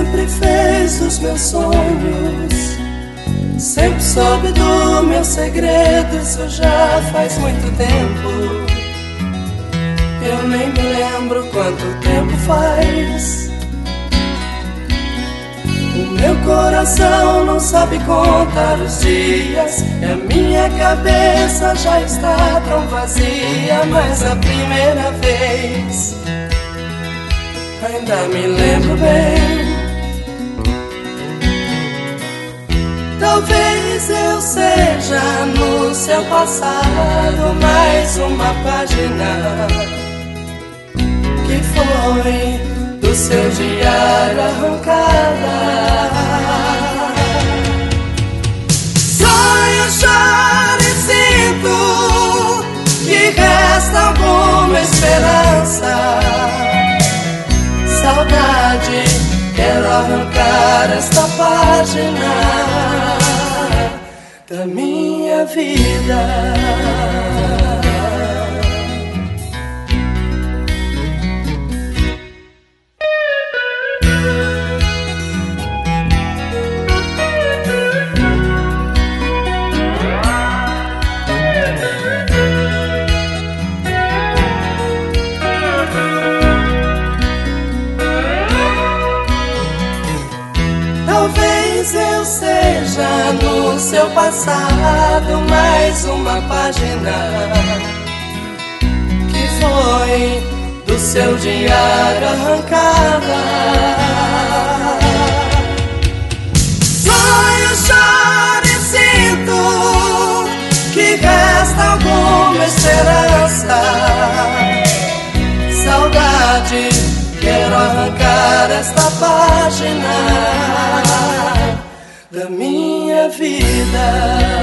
sempre fez os meus sonhos. Sempre soube do meu segredo, isso já faz muito tempo. Eu nem me lembro quanto tempo faz. O meu coração não sabe contar os dias. E a minha cabeça já está tão vazia. Mas a primeira vez ainda me lembro bem. Seu passado mais uma página que foi do seu diário arrancada. Sonho, choro e sinto que resta alguma esperança. Saudade, quero arrancar esta página da minha vida. Talvez eu seja seu passado mais uma página que foi do seu diário arrancada. Sonho, choro e sinto que resta alguma esperança. Saudade, quero arrancar esta página da minha vida.